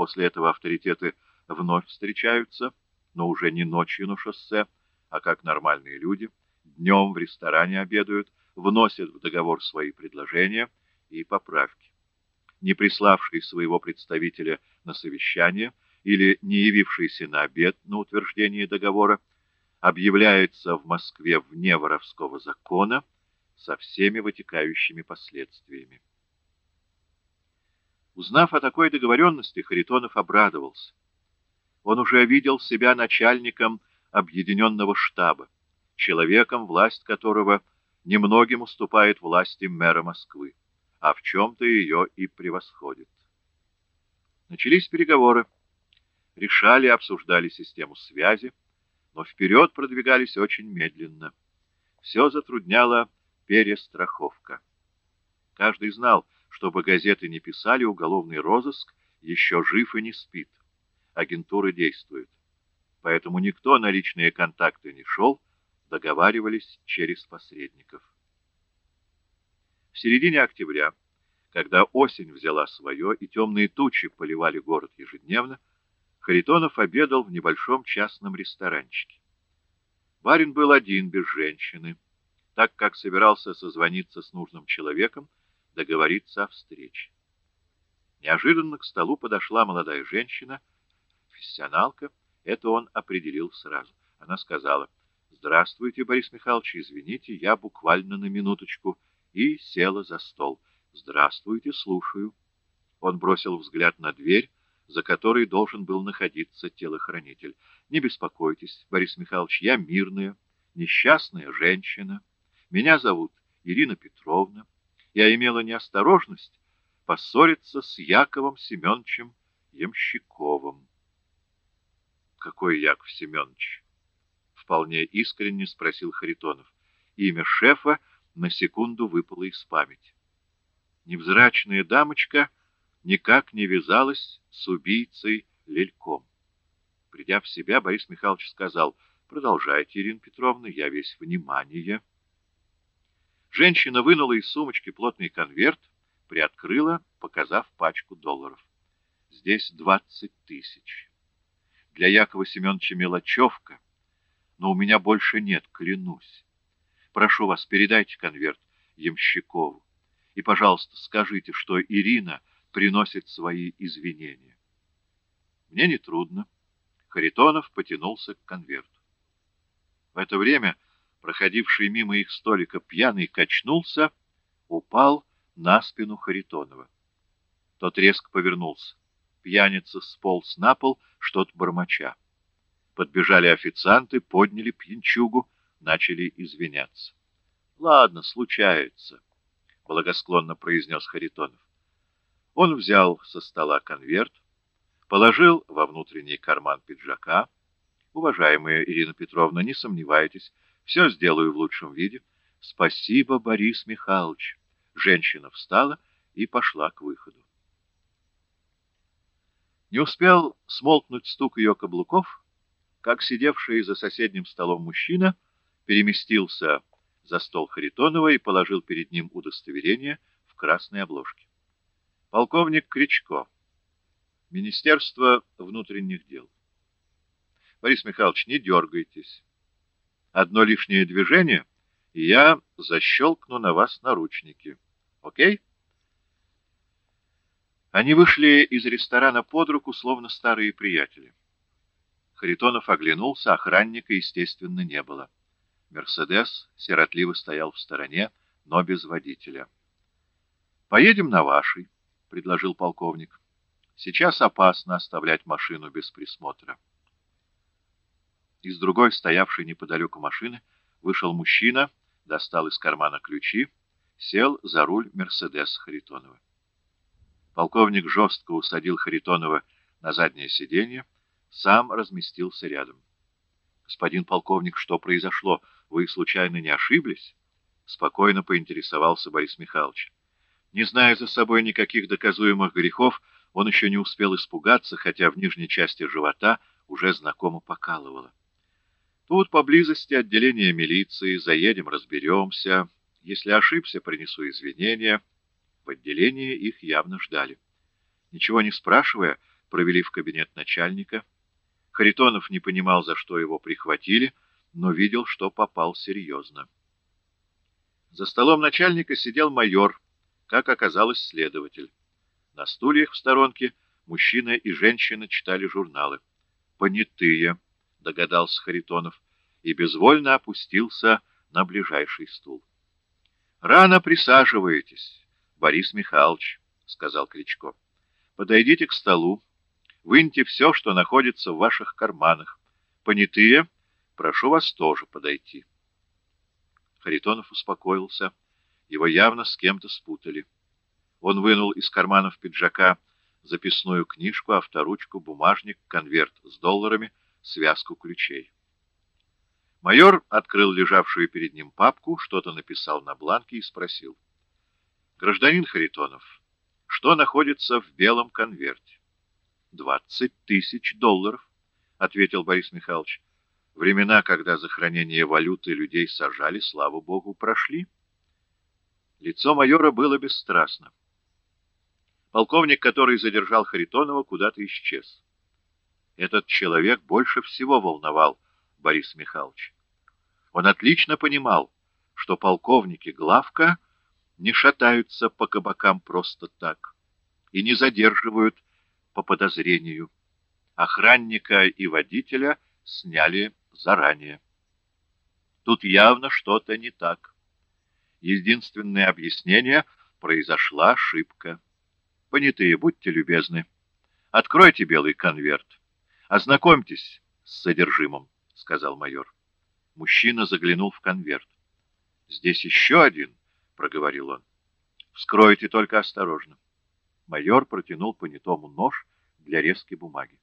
После этого авторитеты вновь встречаются, но уже не ночью на шоссе, а как нормальные люди. Днем в ресторане обедают, вносят в договор свои предложения и поправки. Не приславший своего представителя на совещание или не явившийся на обед на утверждение договора, объявляется в Москве вне воровского закона со всеми вытекающими последствиями. Узнав о такой договоренности, Харитонов обрадовался. Он уже видел себя начальником объединенного штаба, человеком, власть которого немногим уступает власти мэра Москвы, а в чем-то ее и превосходит. Начались переговоры. Решали, обсуждали систему связи, но вперед продвигались очень медленно. Все затрудняла перестраховка. Каждый знал, чтобы газеты не писали, уголовный розыск еще жив и не спит. Агентура действует. Поэтому никто на личные контакты не шел, договаривались через посредников. В середине октября, когда осень взяла свое и темные тучи поливали город ежедневно, Харитонов обедал в небольшом частном ресторанчике. Барин был один, без женщины, так как собирался созвониться с нужным человеком, договориться о встрече. Неожиданно к столу подошла молодая женщина, профессионалка, это он определил сразу. Она сказала, «Здравствуйте, Борис Михайлович, извините, я буквально на минуточку», и села за стол. «Здравствуйте, слушаю». Он бросил взгляд на дверь, за которой должен был находиться телохранитель. «Не беспокойтесь, Борис Михайлович, я мирная, несчастная женщина. Меня зовут Ирина Петровна. Я имела неосторожность поссориться с Яковом Семеновичем Ямщиковым». «Какой Яков Семенович?» — вполне искренне спросил Харитонов. Имя шефа на секунду выпало из памяти. Невзрачная дамочка — никак не вязалась с убийцей Лельком. Придя в себя, Борис Михайлович сказал, «Продолжайте, Ирина Петровна, я весь внимание». Женщина вынула из сумочки плотный конверт, приоткрыла, показав пачку долларов. Здесь двадцать тысяч. Для Якова Семеновича мелочевка, но у меня больше нет, клянусь. Прошу вас, передайте конверт Ямщикову. И, пожалуйста, скажите, что Ирина приносит свои извинения. Мне нетрудно. Харитонов потянулся к конверту. В это время проходивший мимо их столика пьяный качнулся, упал на спину Харитонова. Тот резко повернулся. Пьяница сполз на пол, что-то бормоча. Подбежали официанты, подняли пьянчугу, начали извиняться. — Ладно, случается, — благосклонно произнес Харитонов. Он взял со стола конверт, положил во внутренний карман пиджака. «Уважаемая Ирина Петровна, не сомневайтесь, все сделаю в лучшем виде. Спасибо, Борис Михайлович». Женщина встала и пошла к выходу. Не успел смолкнуть стук ее каблуков, как сидевший за соседним столом мужчина переместился за стол Харитонова и положил перед ним удостоверение в красной обложке. Полковник Кричко. Министерство внутренних дел. Борис Михайлович, не дергайтесь. Одно лишнее движение, и я защелкну на вас наручники. Окей? Они вышли из ресторана под руку, словно старые приятели. Харитонов оглянулся, охранника, естественно, не было. Мерседес сиротливо стоял в стороне, но без водителя. «Поедем на вашей». — предложил полковник. «Сейчас опасно оставлять машину без присмотра». Из другой, стоявшей неподалеку машины, вышел мужчина, достал из кармана ключи, сел за руль «Мерседес» Харитонова. Полковник жестко усадил Харитонова на заднее сиденье, сам разместился рядом. «Господин полковник, что произошло? Вы случайно не ошиблись?» Спокойно поинтересовался Борис Михайлович. Не зная за собой никаких доказуемых грехов, он еще не успел испугаться, хотя в нижней части живота уже знакомо покалывало. Тут поблизости отделение милиции, заедем, разберемся. Если ошибся, принесу извинения. В отделении их явно ждали. Ничего не спрашивая, провели в кабинет начальника. Харитонов не понимал, за что его прихватили, но видел, что попал серьезно. За столом начальника сидел майор, как оказалось, следователь. На стульях в сторонке мужчина и женщина читали журналы. «Понятые», — догадался Харитонов, и безвольно опустился на ближайший стул. «Рано присаживаетесь, Борис Михайлович», — сказал Кричко. «Подойдите к столу, выньте все, что находится в ваших карманах. Понятые, прошу вас тоже подойти». Харитонов успокоился. Его явно с кем-то спутали. Он вынул из карманов пиджака записную книжку, авторучку, бумажник, конверт с долларами, связку ключей. Майор открыл лежавшую перед ним папку, что-то написал на бланке и спросил. «Гражданин Харитонов, что находится в белом конверте?» «Двадцать тысяч долларов», — ответил Борис Михайлович. «Времена, когда за хранение валюты людей сажали, слава богу, прошли». Лицо майора было бесстрастно. Полковник, который задержал Харитонова, куда-то исчез. Этот человек больше всего волновал Борис Михайлович. Он отлично понимал, что полковники Главка не шатаются по кабакам просто так и не задерживают по подозрению. Охранника и водителя сняли заранее. Тут явно что-то не так. Единственное объяснение — произошла ошибка. Понятые, будьте любезны. Откройте белый конверт. Ознакомьтесь с содержимым, — сказал майор. Мужчина заглянул в конверт. «Здесь еще один», — проговорил он. «Вскройте только осторожно». Майор протянул понятому нож для резки бумаги.